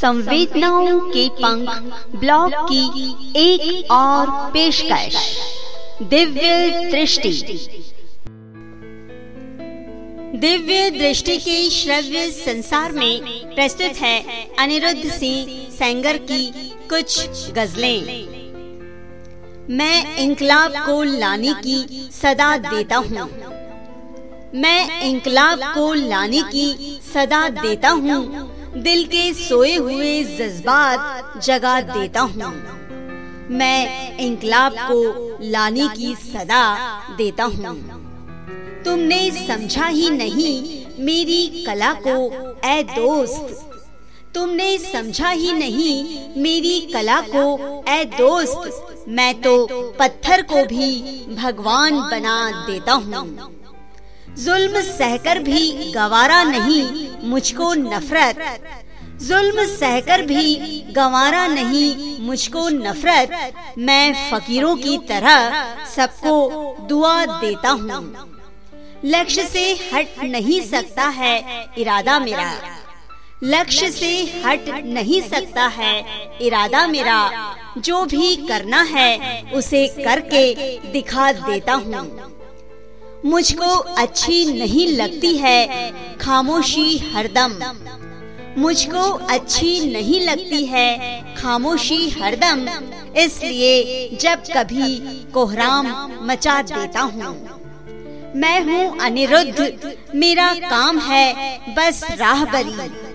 संवेदनाओं के पंख ब्लॉग की एक और पेशकश। दिव्य दृष्टि। दिव्य दृष्टि के श्रव्य संसार में प्रस्तुत है अनिरुद्ध सिंह सेंगर की कुछ गजलें। मैं इंकलाब को लाने की सदा देता हूँ। मैं इंकलाब को लाने की सदा देता हूँ। दिल के सोए हुए जज्बात जगा देता हूँ। मैं इंकलाब को लाने की सदा देता हूँ। तुमने समझा ही नहीं मेरी कला को ए दोस्त। तुमने समझा ही नहीं मेरी कला को ए दोस्त। मैं तो पत्थर को भी भगवान बना देता हूँ। जुल्म सहकर भी गवारा नहीं, मुझको नफरत। जुल्म सहकर भी गवारा नहीं, मुझको नफरत। मैं फकीरों की तरह सबको दुआ देता हूँ। लक्ष्य से हट नहीं सकता है इरादा मेरा। लक्ष्य से हट नहीं सकता है इरादा मेरा। जो भी करना है, उसे करके दिखा देता हूँ। मुझको अच्छी नहीं लगती है, खामोशी हरदम। मुझको अच्छी नहीं लगती है, खामोशी हरदम। इसलिए जब कभी कोहराम मचा देता हूँ। मैं हूँ अनिरुद्ध, मेरा काम है बस राहबरी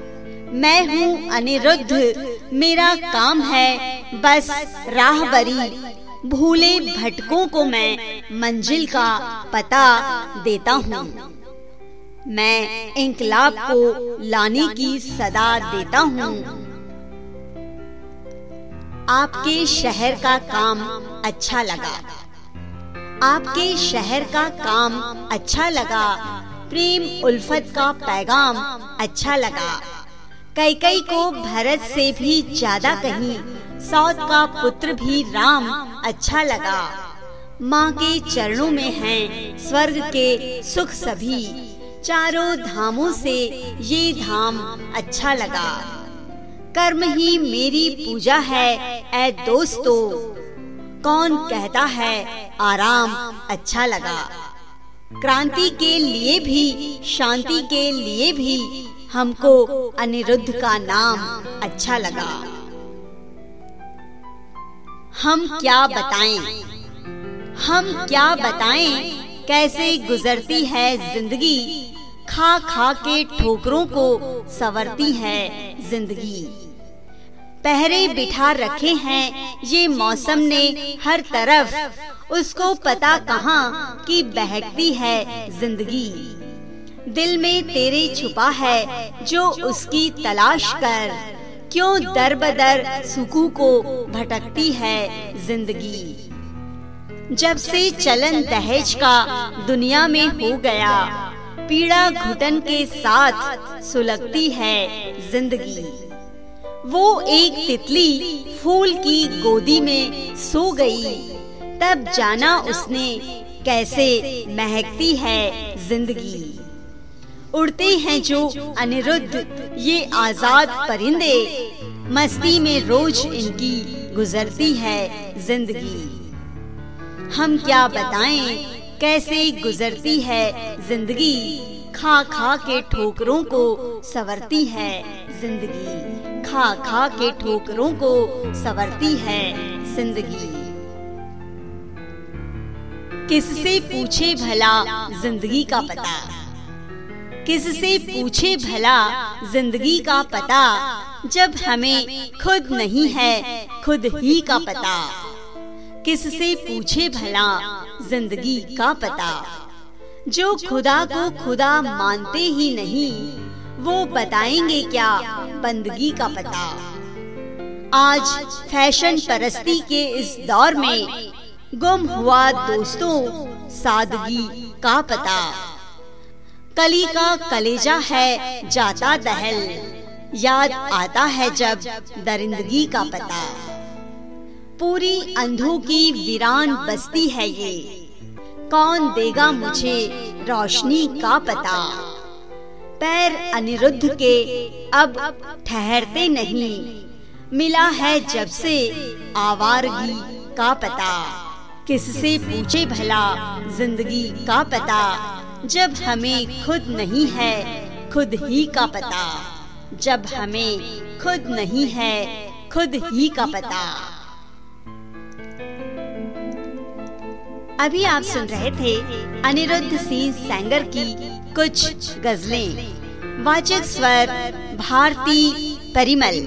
मैं हूँ अनिरुद्ध, मेरा काम है बस राहबरी भूले भटकों को मैं मंजिल का पता देता हूँ। मैं इंकलाब को लाने की सदा देता हूँ। आपके शहर का काम अच्छा लगा। आपके शहर का काम अच्छा लगा। प्रेम उल्फत का पैगाम अच्छा लगा। कई कई को भरत से भी ज़्यादा कहीं सौत का पुत्र भी राम अच्छा लगा। माँ के चरणों में हैं स्वर्ग के सुख सभी। चारों धामों से ये धाम अच्छा लगा। कर्म ही मेरी पूजा है ए दोस्तों। कौन कहता है आराम अच्छा लगा। क्रांति के लिए भी, शांति के लिए भी हमको अनिरुद्ध का नाम अच्छा लगा। हम क्या बताएँ? हम क्या बताएँ? कैसे गुजरती है ज़िंदगी? खा खा के ठोकरों को सवरती है ज़िंदगी। पहरे बिठा रखे हैं ये मौसम ने हर तरफ़। उसको पता कहाँ कि बहकती है ज़िंदगी। दिल में तेरे छुपा है जो उसकी तलाश कर। क्यों दर बदर सुकू को भटकती है ज़िंदगी? जब से चलन दहेज का दुनिया में हो गया, पीड़ा घुटन के साथ सुलगती है ज़िंदगी। वो एक तितली फूल की गोदी में सो गई, तब जाना उसने कैसे महकती है ज़िंदगी। उड़ते हैं जो अनिरुद्ध, ये आज़ाद परिंदे मस्ती में रोज इनकी गुजरती है ज़िंदगी। हम क्या बताएँ, कैसे गुजरती है ज़िंदगी? खा खा के ठोकरों को सवरती है ज़िंदगी। खा खा के ठोकरों को सवरती है ज़िंदगी। किससे पूछे भला ज़िंदगी का पता? किससे पूछे भला ज़िंदगी का पता? जब हमें खुद नहीं है, खुद ही का पता। किससे पूछे भला, ज़िंदगी का पता। जो खुदा को खुदा मानते ही नहीं, वो बताएँगे क्या बंदगी का पता। आज फ़ैशन परस्ती के इस दौर में गुम हुआ दोस्तों, सादगी का पता। कली का कलेजा है जाता दहल। याद आता है जब दरिंदगी का पता। पूरी अंधों की वीरान बस्ती है ये। कौन देगा मुझे रोशनी का पता। पैर अनिरुद्ध के अब ठहरते नहीं। मिला है जब से आवारगी का पता। किससे पूछे भला ज़िंदगी का पता। जब हमें खुद नहीं है, खुद ही का पता। जब हमें खुद नहीं है, खुद ही का पता। अभी आप सुन रहे थे अनिरुद्ध सिंह सैंगर की कुछ गजलें। वाचक स्वर भारती परिमल।